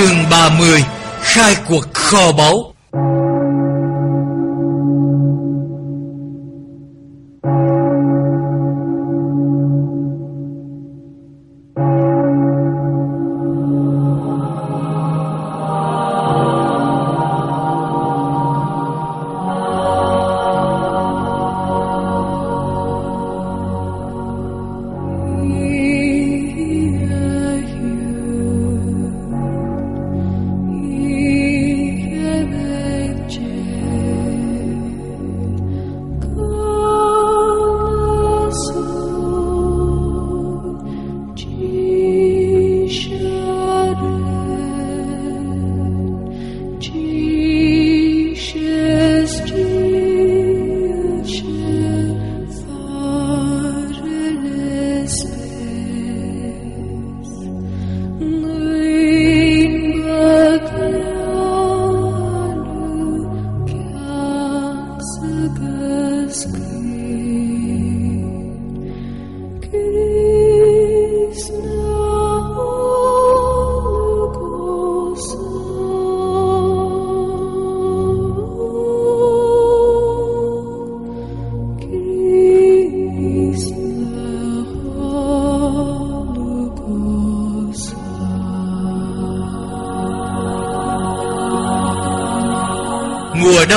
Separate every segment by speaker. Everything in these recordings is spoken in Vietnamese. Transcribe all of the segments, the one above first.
Speaker 1: Chương 30 Khai cuộc kho báu.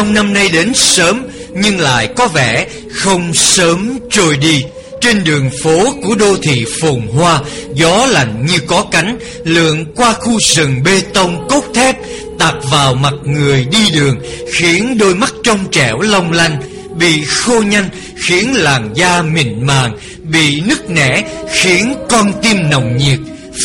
Speaker 1: Đông năm nay đến sớm, Nhưng lại có vẻ không sớm trôi đi. Trên đường phố của đô thị phồn hoa, Gió lạnh như có cánh, Lượn qua khu rừng bê tông cốt thép, Tạt vào mặt người đi đường, Khiến đôi mắt trong trẻo long lanh, Bị khô nhanh, khiến làn da mịn màng, Bị nứt nẻ, khiến con tim nồng nhiệt,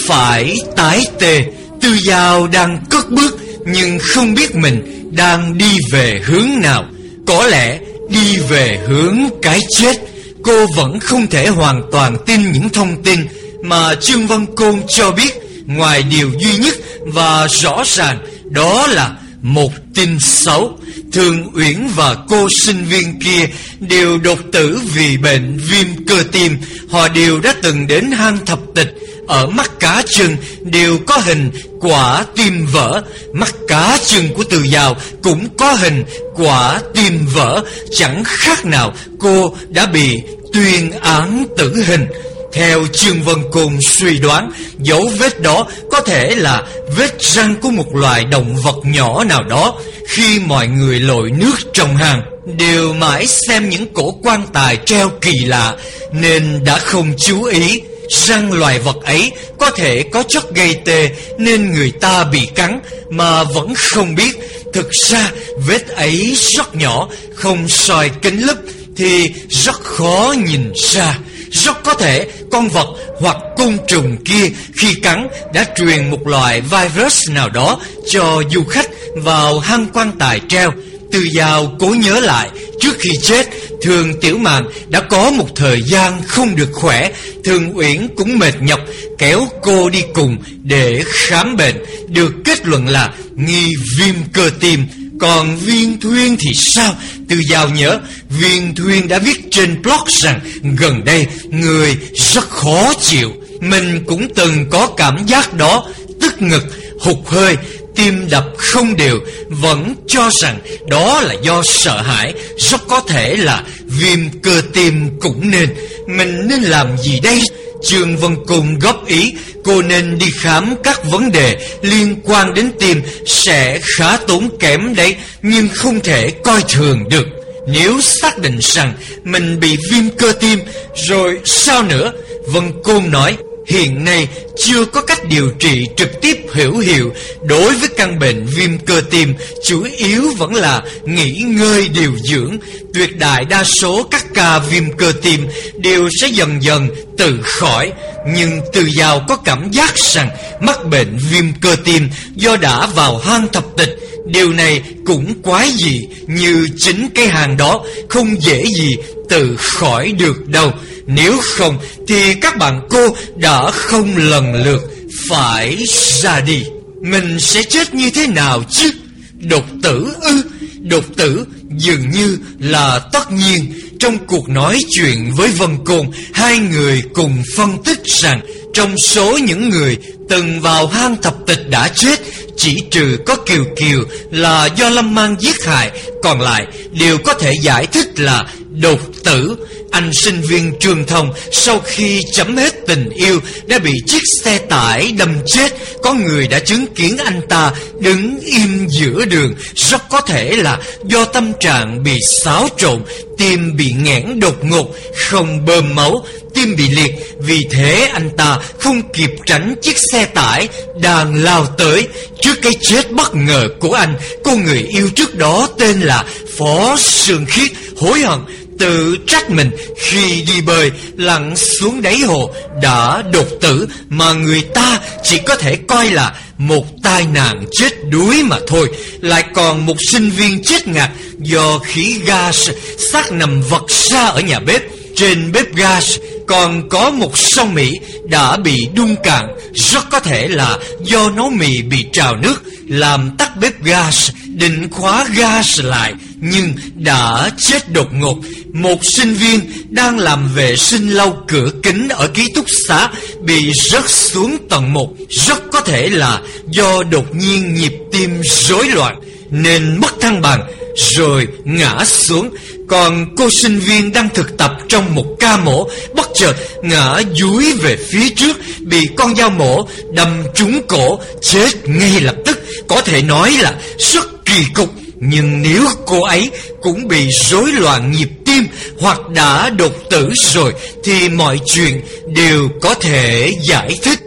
Speaker 1: Phải tái tê. Tư Giao đang cất bước, Nhưng không biết mình đang đi về hướng nào. Có lẽ đi về hướng cái chết, Cô vẫn không thể hoàn toàn tin những thông tin Mà Trương Văn Côn cho biết. Ngoài điều duy nhất và rõ ràng, Đó là một tin xấu. Thường Uyển và cô sinh viên kia Đều đột tử vì bệnh viêm cơ tim. Họ đều đã từng đến hang thập tịch ở mắt cá chân đều có hình quả tim vỡ. Mắt cá chân của từ giàu cũng có hình quả tim vỡ. Chẳng khác nào cô đã bị tuyên án tử hình. Theo Trương Vân Côn suy đoán, dấu vết đó có thể là vết răng của một loài động vật nhỏ nào đó. Khi mọi người lội nước trong hàng Đều mãi xem những cổ quan tài treo kỳ lạ nên đã không chú ý rằng loài vật ấy có thể có chất gây tê nên người ta bị cắn mà vẫn không biết. Thực ra vết ấy rất nhỏ, không soi kính lúp thì rất khó nhìn ra. Rất có thể con vật hoặc côn trùng kia khi cắn đã truyền một loại virus nào đó cho du khách vào hang quan tài treo. Từ giàu cố nhớ lại Trước khi chết Thường Tiểu mạn đã có một thời gian không được khỏe Thường Uyển cũng mệt nhọc Kéo cô đi cùng để khám bệnh Được kết luận là nghi viêm cơ tim còn Viên Thuyên thì sao? Từ giàu nhớ, Viên Thuyên đã viết trên blog rằng gần đây người rất khó chịu. Mình cũng từng có cảm giác đó, tức ngực, hụt hơi, tim đập không đều, Vẫn cho rằng đó là do sợ hãi, Rất có thể là viêm cơ tim cũng nên. Mình nên làm gì đây? Trương Vân Cung góp ý, Cô nên đi khám các vấn đề liên quan đến tim Sẽ khá tốn kém đấy, Nhưng không thể coi thường được. Nếu xác định rằng mình bị viêm cơ tim, Rồi sao nữa? Vân Côn nói Hiện nay chưa có cách điều trị trực tiếp hữu hiệu. Đối với căn bệnh viêm cơ tim, chủ yếu vẫn là nghỉ ngơi điều dưỡng. Tuyệt đại đa số các ca viêm cơ tim đều sẽ dần dần tự khỏi, nhưng từ giàu có cảm giác rằng mắc bệnh viêm cơ tim do đã vào hang thập tịch Điều này cũng quái gì Như chính cái hàng đó Không dễ gì tự khỏi được đâu. Nếu không, Thì các bạn cô đã không lần lượt Phải ra đi. Mình sẽ chết như thế nào chứ? Đột tử ư? Đột tử dường như là tất nhiên. Trong cuộc nói chuyện với Vân Côn, Hai người cùng phân tích rằng Trong số những người từng vào hang thập tịch đã chết, Chỉ trừ có Kiều Kiều là do Lâm Mang giết hại, Còn lại đều có thể giải thích là đột tử anh sinh viên trường thông sau khi chấm hết tình yêu đã bị chiếc xe tải đâm chết. Có người đã chứng kiến anh ta đứng im giữa đường. Rất có thể là do tâm trạng bị xáo trộn, tim bị nghẽn đột ngột, không bơm máu, tim bị liệt. Vì thế anh ta không kịp tránh chiếc xe tải đang lao tới. Trước cái chết bất ngờ của anh, cô người yêu trước đó tên là Phó Sương Khiết hối hận tự trách mình khi đi bơi, lặn xuống đáy hồ đã đột tử mà người ta chỉ có thể coi là một tai nạn chết đuối mà thôi. Lại còn một sinh viên chết ngạt do khí gas xác nằm vật ra ở nhà bếp. Trên bếp gas còn có một sông Mỹ đã bị đun cạn, Rất có thể là do nấu mì bị trào nước, Làm tắt bếp gas, Định khóa gas lại. Nhưng đã chết đột ngột. Một sinh viên đang làm vệ sinh lau cửa kính Ở ký túc xá Bị rớt xuống tầng 1 Rất có thể là do đột nhiên nhịp tim rối loạn Nên mất thăng bằng, Rồi ngã xuống. Còn cô sinh viên đang thực tập trong một ca mổ Bất chợt ngã dúi về phía trước, Bị con dao mổ đâm trúng cổ, Chết ngay lập tức. Có thể nói là rất kỳ cục. Nhưng nếu cô ấy cũng bị rối loạn nhịp tim Hoặc đã đột tử rồi, Thì mọi chuyện đều có thể giải thích.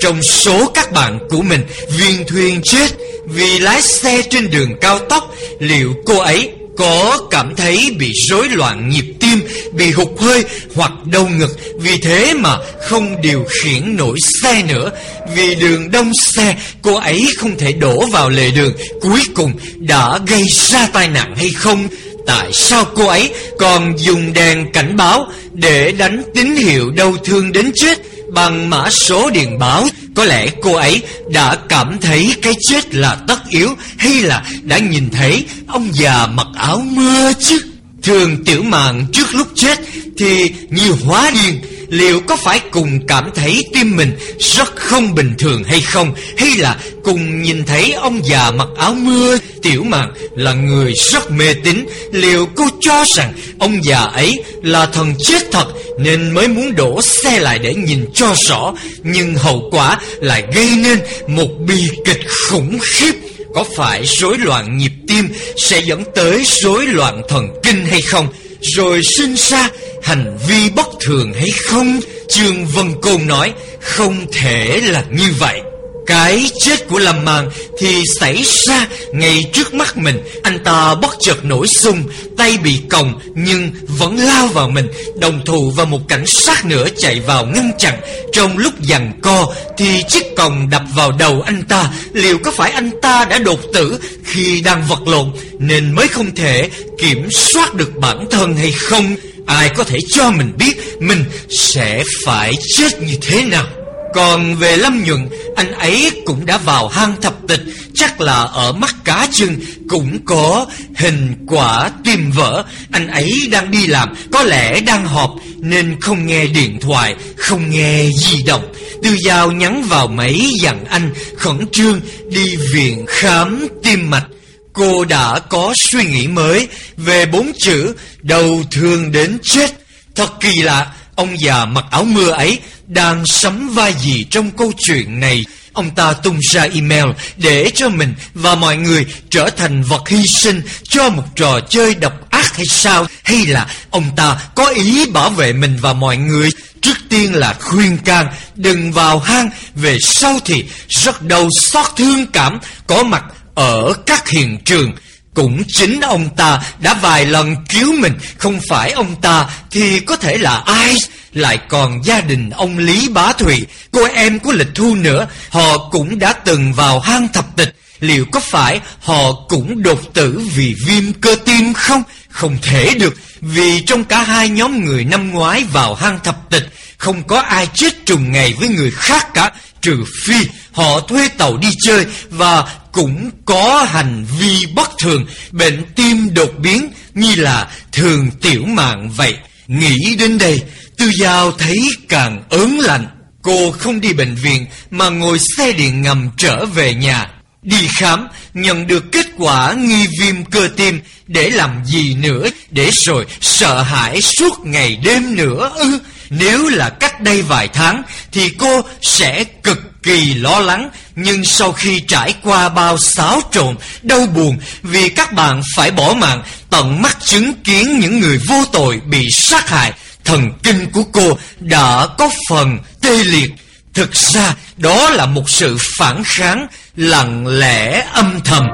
Speaker 1: Trong số các bạn của mình, Viên thuyền chết vì lái xe trên đường cao tốc, Liệu cô ấy có cảm thấy bị rối loạn nhịp tim, bị hụt hơi hoặc đau ngực, vì thế mà không điều khiển nổi xe nữa. Vì đường đông xe, cô ấy không thể đổ vào lề đường, cuối cùng đã gây ra tai nạn hay không? Tại sao cô ấy còn dùng đèn cảnh báo để đánh tín hiệu đau thương đến chết bằng mã số điện báo có lẽ cô ấy đã cảm thấy cái chết là tất yếu, Hay là đã nhìn thấy ông già mặc áo mưa chứ? Thường tiểu mạng trước lúc chết thì như hóa điên Liệu có phải cùng cảm thấy tim mình rất không bình thường hay không? Hay là cùng nhìn thấy ông già mặc áo mưa, Tiểu mạn là người rất mê tín? Liệu cô cho rằng ông già ấy là thần chết thật Nên mới muốn đổ xe lại để nhìn cho rõ? Nhưng hậu quả lại gây nên một bi kịch khủng khiếp. Có phải rối loạn nhịp tim sẽ dẫn tới rối loạn thần kinh hay không? Rồi sinh ra, hành vi bất thường hay không? Trương Vân Côn nói, không thể là như vậy. Cái chết của Lâm Màn thì xảy ra ngay trước mắt mình. Anh ta bất chợt nổi sung, Tay bị còng nhưng vẫn lao vào mình, Đồng thù và một cảnh sát nữa chạy vào ngăn chặn. Trong lúc giằng co thì chiếc còng đập vào đầu anh ta. Liệu có phải anh ta đã đột tử khi đang vật lộn Nên mới không thể kiểm soát được bản thân hay không? Ai có thể cho mình biết mình sẽ phải chết như thế nào? Còn về Lâm Nhuận, Anh ấy cũng đã vào hang thập tịch, Chắc là ở mắt cá chân Cũng có hình quả tim vỡ. Anh ấy đang đi làm, Có lẽ đang họp, Nên không nghe điện thoại, Không nghe di động. Tư Giao nhắn vào máy dặn anh, Khẩn trương đi viện khám tim mạch. Cô đã có suy nghĩ mới Về bốn chữ Đầu thương đến chết. Thật kỳ lạ Ông già mặc áo mưa ấy đang sắm vai gì trong câu chuyện này. Ông ta tung ra email để cho mình và mọi người trở thành vật hy sinh cho một trò chơi độc ác hay sao? Hay là ông ta có ý bảo vệ mình và mọi người? Trước tiên là khuyên can đừng vào hang, về sau thì rất đau xót thương cảm có mặt ở các hiện trường. Cũng chính ông ta đã vài lần cứu mình. Không phải ông ta thì có thể là ai? Lại còn gia đình ông Lý Bá Thụy. Cô em của Lịch Thu nữa. Họ cũng đã từng vào hang thập tịch. Liệu có phải họ cũng đột tử vì viêm cơ tim không? Không thể được, Vì trong cả hai nhóm người năm ngoái vào hang thập tịch, Không có ai chết trùng ngày với người khác cả, Trừ phi họ thuê tàu đi chơi Và cũng có hành vi bất thường, bệnh tim đột biến như là thường tiểu mạng vậy. Nghĩ đến đây, Tư Giao thấy càng ớn lạnh. Cô không đi bệnh viện mà ngồi xe điện ngầm trở về nhà. Đi khám, nhận được kết quả nghi viêm cơ tim để làm gì nữa, để rồi sợ hãi suốt ngày đêm nữa ư. nếu là cách đây vài tháng thì cô sẽ cực kỳ lo lắng, nhưng sau khi trải qua bao xáo trộn, đau buồn vì các bạn phải bỏ mạng, tận mắt chứng kiến những người vô tội bị sát hại, thần kinh của cô đã có phần tê liệt. Thực ra đó là một sự phản kháng lặng lẽ âm thầm.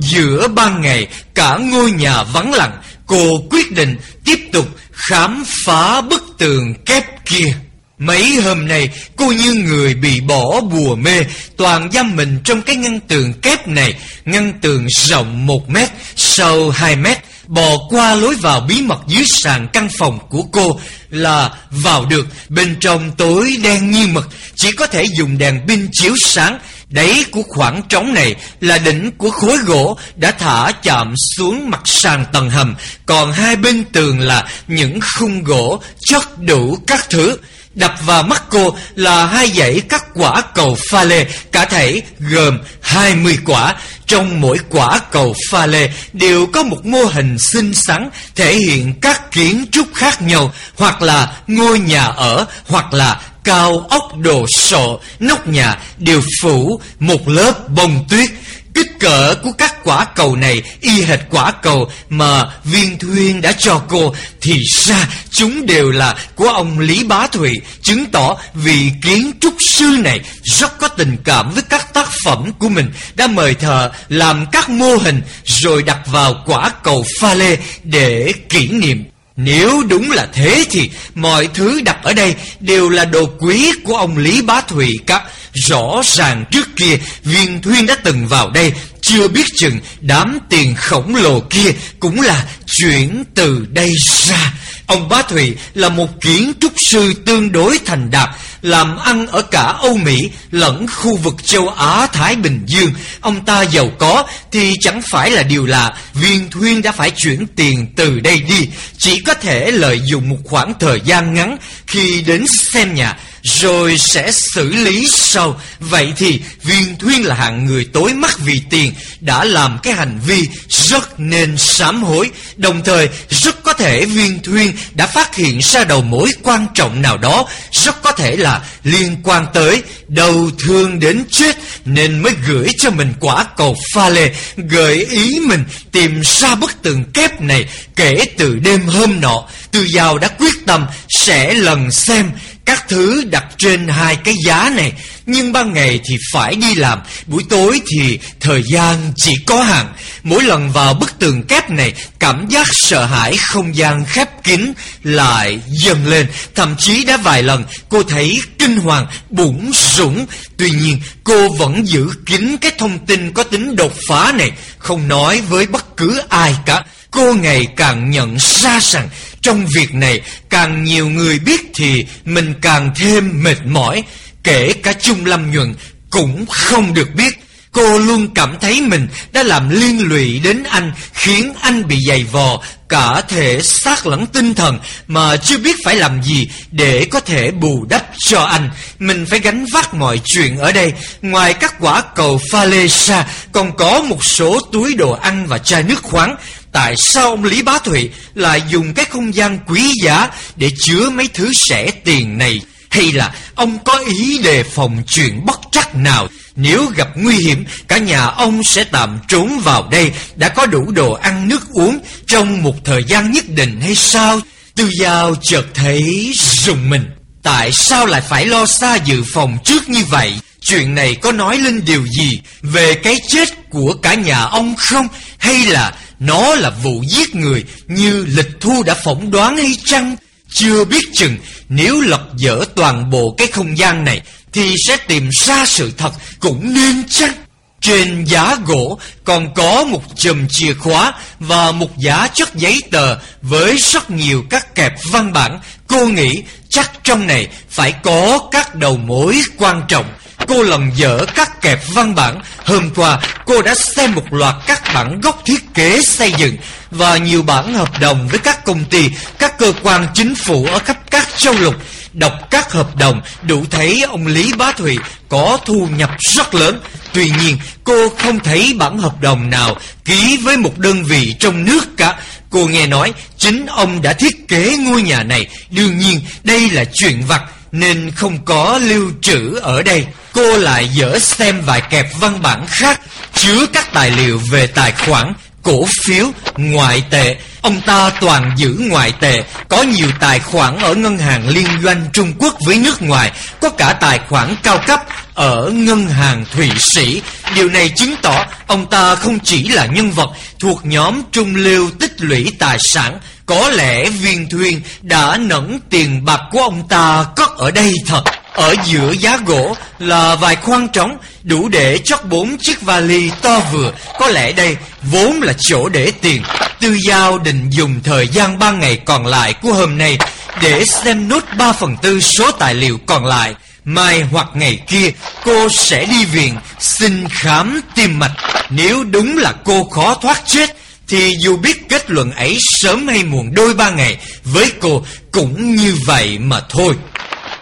Speaker 1: Giữa ban ngày cả ngôi nhà vắng lặng Cô quyết định tiếp tục khám phá bức tường kép kia. Mấy hôm nay cô như người bị bỏ bùa mê Toàn giam mình trong cái ngăn tường kép này. Ngăn tường rộng một mét, sâu hai mét Bò qua lối vào bí mật dưới sàn căn phòng của cô Là vào được bên trong tối đen như mực. Chỉ có thể dùng đèn pin chiếu sáng Đáy của khoảng trống này là đỉnh của khối gỗ đã thả chạm xuống mặt sàn tầng hầm, còn hai bên tường là những khung gỗ chất đủ các thứ. Đập vào mắt cô là hai dãy các quả cầu pha lê, cả thể gồm 20 quả. Trong mỗi quả cầu pha lê đều có một mô hình xinh xắn thể hiện các kiến trúc khác nhau, hoặc là ngôi nhà ở, hoặc là cao ốc đồ sộ, nóc nhà đều phủ một lớp bông tuyết. Kích cỡ của các quả cầu này y hệt quả cầu mà viên thuyên đã cho cô Thì ra chúng đều là của ông Lý Bá Thụy Chứng tỏ vị kiến trúc sư này rất có tình cảm với các tác phẩm của mình Đã mời thợ làm các mô hình rồi đặt vào quả cầu pha lê để kỷ niệm nếu đúng là thế thì mọi thứ đặt ở đây đều là đồ quý của ông Lý Bá Thùy cả. Rõ ràng trước kia viên thuyên đã từng vào đây, chưa biết chừng đám tiền khổng lồ kia cũng là chuyển từ đây ra. Ông Bá Thùy là một kiến trúc sư tương đối thành đạt, làm ăn ở cả Âu Mỹ lẫn khu vực châu Á Thái Bình Dương. Ông ta giàu có thì chẳng phải là điều lạ, viên thuyên đã phải chuyển tiền từ đây đi, chỉ có thể lợi dụng một khoảng thời gian ngắn khi đến xem nhà rồi sẽ xử lý sau. Vậy thì viên thuyên là hạng người tối mắt vì tiền đã làm cái hành vi rất nên sám hối. Đồng thời rất có thể viên thuyên đã phát hiện ra đầu mối quan trọng nào đó, rất có thể là liên quan tới đầu thương đến chết nên mới gửi cho mình quả cầu pha lê, gợi ý mình tìm ra bức tường kép này kể từ đêm hôm nọ. Từ giao đã quyết tâm sẽ lần xem các thứ đặt trên hai cái giá này nhưng ban ngày thì phải đi làm, Buổi tối thì thời gian chỉ có hạn. Mỗi lần vào bức tường kép này, Cảm giác sợ hãi không gian khép kín lại dần lên. Thậm chí đã vài lần, cô thấy kinh hoàng bủng rủng Tuy nhiên, cô vẫn giữ kín cái thông tin có tính đột phá này. Không nói với bất cứ ai cả. Cô ngày càng nhận ra rằng trong việc này, càng nhiều người biết thì mình càng thêm mệt mỏi. Kể cả Trung Lâm Nhuận cũng không được biết. Cô luôn cảm thấy mình đã làm liên lụy đến anh Khiến anh bị dày vò Cả thể xác lẫn tinh thần Mà chưa biết phải làm gì Để có thể bù đắp cho anh. Mình phải gánh vác mọi chuyện ở đây. Ngoài các quả cầu pha lê xa, Còn có một số túi đồ ăn và chai nước khoáng. Tại sao ông Lý Bá Thụy lại dùng cái không gian quý giá để chứa mấy thứ rẻ tiền này? Hay là ông có ý đề phòng chuyện bất trắc nào? Nếu gặp nguy hiểm, cả nhà ông sẽ tạm trốn vào đây đã có đủ đồ ăn nước uống trong một thời gian nhất định hay sao? Tư Giao chợt thấy rùng mình. Tại sao lại phải lo xa dự phòng trước như vậy? Chuyện này có nói lên điều gì về cái chết của cả nhà ông không? Hay là nó là vụ giết người như lịch thu đã phỏng đoán hay chăng? Chưa biết chừng, nếu lật dở toàn bộ cái không gian này, thì sẽ tìm ra sự thật cũng nên chăng? Trên giá gỗ còn có một chùm chìa khóa và một giá chất giấy tờ với rất nhiều các kẹp văn bản. Cô nghĩ chắc trong này phải có các đầu mối quan trọng Cô lần dở các kẹp văn bản Hôm qua, cô đã xem một loạt các bản gốc thiết kế xây dựng và nhiều bản hợp đồng với các công ty Các cơ quan chính phủ ở khắp các châu lục. Đọc các hợp đồng đủ thấy ông Lý Bá Thụy có thu nhập rất lớn. Tuy nhiên cô không thấy bản hợp đồng nào ký với một đơn vị trong nước cả. Cô nghe nói chính ông đã thiết kế ngôi nhà này. Đương nhiên đây là chuyện vặt nên không có lưu trữ ở đây. Cô lại dở xem vài kẹp văn bản khác chứa các tài liệu về tài khoản, cổ phiếu, ngoại tệ. Ông ta toàn giữ ngoại tệ, có nhiều tài khoản ở ngân hàng liên doanh Trung Quốc với nước ngoài, có cả tài khoản cao cấp ở ngân hàng Thụy Sĩ. Điều này chứng tỏ ông ta không chỉ là nhân vật thuộc nhóm trung lưu tích lũy tài sản, có lẽ viên thuyền đã nẫn tiền bạc của ông ta cất ở đây thật Ở giữa giá gỗ là vài khoang trống Đủ để chót bốn chiếc vali to vừa. Có lẽ đây vốn là chỗ để tiền. Tư Giao định dùng thời gian ba ngày còn lại của hôm nay Để xem nốt ba phần tư số tài liệu còn lại. Mai hoặc ngày kia, cô sẽ đi viện, xin khám tim mạch. Nếu đúng là cô khó thoát chết, thì dù biết kết luận ấy sớm hay muộn đôi ba ngày Với cô cũng như vậy mà thôi.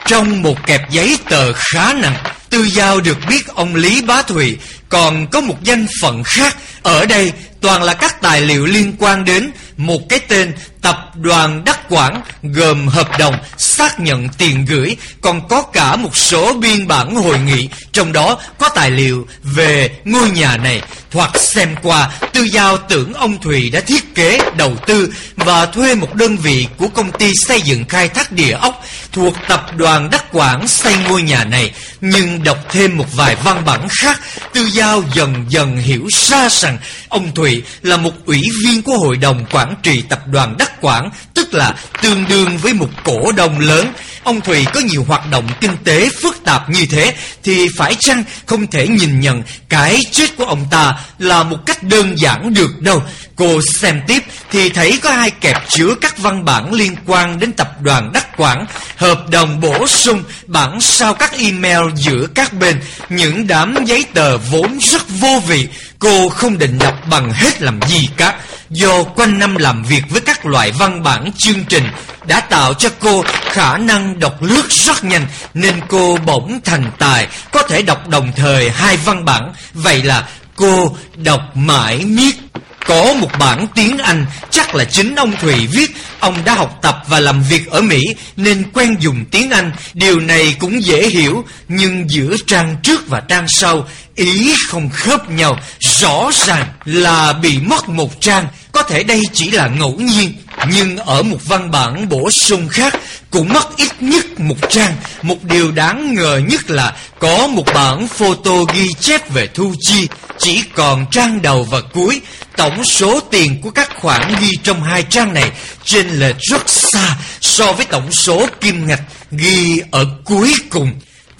Speaker 1: Trong một kẹp giấy tờ khá nặng. Tư Giao được biết ông Lý Bá Thụy còn có một danh phận khác. Ở đây toàn là các tài liệu liên quan đến một cái tên tập đoàn đắc quản gồm hợp đồng, xác nhận tiền gửi, còn có cả một số biên bản hội nghị, trong đó có tài liệu về ngôi nhà này. Hoặc xem qua, tư giao tưởng ông Thùy đã thiết kế, đầu tư và thuê một đơn vị của công ty xây dựng khai thác địa ốc thuộc tập đoàn đắc quản xây ngôi nhà này. Nhưng đọc thêm một vài văn bản khác, tư giao dần dần hiểu ra rằng ông Thùy là một ủy viên của hội đồng quản trị tập đoàn đắc quản tức là tương đương với một cổ đông lớn. Ông Thùy có nhiều hoạt động kinh tế phức tạp như thế, thì phải chăng không thể nhìn nhận cái chết của ông ta là một cách đơn giản được đâu. Cô xem tiếp thì thấy có hai kẹp chứa các văn bản liên quan đến tập đoàn đắc quản, hợp đồng bổ sung, bản sao các email giữa các bên, những đám giấy tờ vốn rất vô vị. Cô không định đọc bằng hết làm gì cả. Do quanh năm làm việc với các loại văn bản chương trình Đã tạo cho cô khả năng đọc lướt rất nhanh Nên cô bỗng thành tài Có thể đọc đồng thời hai văn bản. Vậy là cô đọc mãi miết có một bản tiếng Anh, chắc là chính ông Thùy viết. Ông đã học tập và làm việc ở Mỹ, nên quen dùng tiếng Anh. Điều này cũng dễ hiểu, Nhưng giữa trang trước và trang sau, Ý không khớp nhau. Rõ ràng là bị mất một trang, Có thể đây chỉ là ngẫu nhiên. Nhưng ở một văn bản bổ sung khác Cũng mất ít nhất một trang. Một điều đáng ngờ nhất là Có một bản photo ghi chép về thu chi, Chỉ còn trang đầu và cuối. Tổng số tiền của các khoản ghi trong hai trang này Trên lệch rất xa So với tổng số kim ngạch ghi ở cuối cùng.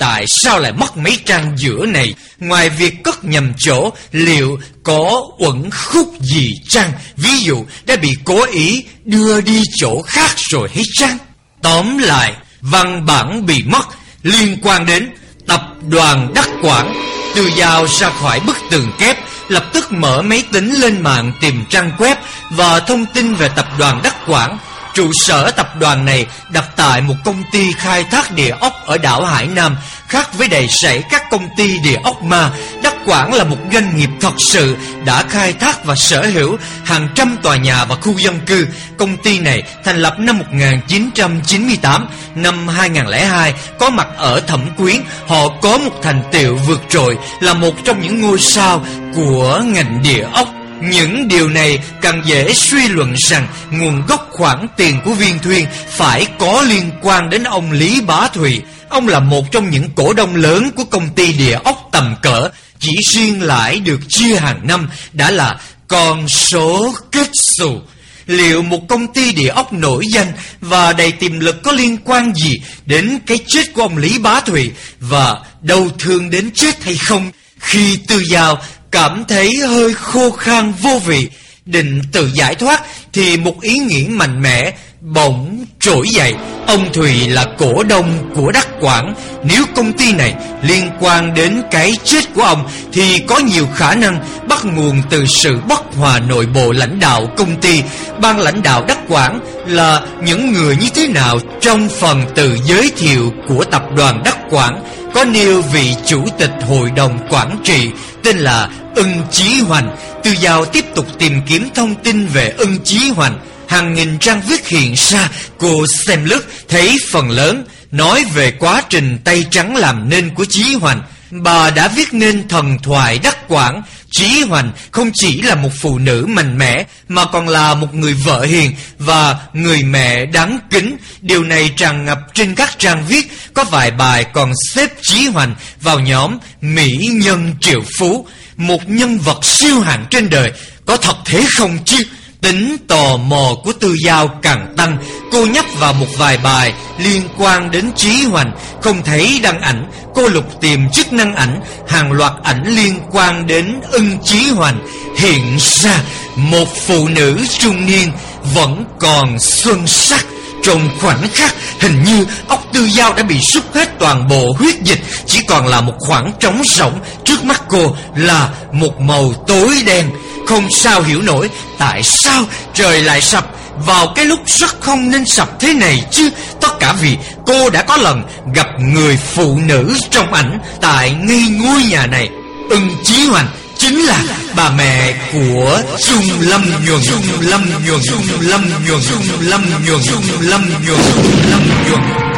Speaker 1: Tại sao lại mất mấy trang giữa này? Ngoài việc cất nhầm chỗ, Liệu có uẩn khúc gì chăng? Ví dụ, đã bị cố ý đưa đi chỗ khác rồi hay chăng? Tóm lại, Văn bản bị mất Liên quan đến tập đoàn đắc quản Từ Giao ra khỏi bức tường kép, Lập tức mở máy tính lên mạng tìm trang web Và thông tin về tập đoàn Đắc Quảng. Trụ sở tập đoàn này đặt tại một công ty khai thác địa ốc ở đảo Hải Nam, Khác với đầy sảy các công ty địa ốc ma. Đắc Quảng là một doanh nghiệp thật sự đã khai thác và sở hữu hàng trăm tòa nhà và khu dân cư. Công ty này thành lập năm 1998 Năm 2002 có mặt ở Thẩm Quyến. Họ có một thành tựu vượt trội, là một trong những ngôi sao của ngành địa ốc những điều này càng dễ suy luận rằng nguồn gốc khoản tiền của Viên Thuyên phải có liên quan đến ông Lý Bá Thùy. Ông là một trong những cổ đông lớn của công ty địa ốc tầm cỡ, chỉ riêng lãi được chia hàng năm đã là con số kết xù. Liệu một công ty địa ốc nổi danh và đầy tiềm lực có liên quan gì đến cái chết của ông Lý Bá thụy và đau thương đến chết hay không? Khi Tư Giao cảm thấy hơi khô khan vô vị, định tự giải thoát thì một ý nghĩ mạnh mẽ bỗng trỗi dậy. Ông Thùy là cổ đông của Đắc Quảng, nếu công ty này liên quan đến cái chết của ông thì có nhiều khả năng bắt nguồn từ sự bất hòa nội bộ lãnh đạo công ty. Ban lãnh đạo Đắc Quảng là những người như thế nào trong phần tự giới thiệu của tập đoàn Đắc Quảng có nêu vị chủ tịch hội đồng quản trị tên là Ưng Chí Hoành. Từ Giao tiếp tục tìm kiếm thông tin về Ưng Chí Hoành. Hàng nghìn trang viết hiện ra, cô xem lướt thấy phần lớn nói về quá trình tay trắng làm nên của Chí Hoành. Bà đã viết nên thần thoại đắc quảng Chí Hoành không chỉ là một phụ nữ mạnh mẽ, Mà còn là một người vợ hiền Và người mẹ đáng kính. Điều này tràn ngập trên các trang viết, Có vài bài còn xếp Chí Hoành vào nhóm Mỹ Nhân Triệu Phú, Một nhân vật siêu hạng trên đời. Có thật thế không chứ? Tính tò mò của Tư Giao càng tăng, Cô nhấp vào một vài bài liên quan đến Trí Hoành. Không thấy đăng ảnh, Cô lục tìm chức năng ảnh, Hàng loạt ảnh liên quan đến ưng Trí Hoành. Hiện ra, một phụ nữ trung niên Vẫn còn xuân sắc. Trong khoảnh khắc, Hình như ốc tư dao đã bị rút hết toàn bộ huyết dịch. Chỉ còn là một khoảng trống rỗng Trước mắt cô là một màu tối đen. Không sao hiểu nổi Tại sao trời lại sập Vào cái lúc rất không nên sập thế này chứ. Tất cả vì cô đã có lần gặp người phụ nữ trong ảnh Tại ngay ngôi nhà này. Ưng Chí Hoành chính là bà mẹ của Trung Lâm Nhuần Trung Lâm Nhuần Trung Lâm Nhuần Trung Lâm Nhuần Trung Lâm Nhuần Trung Lâm Nhuần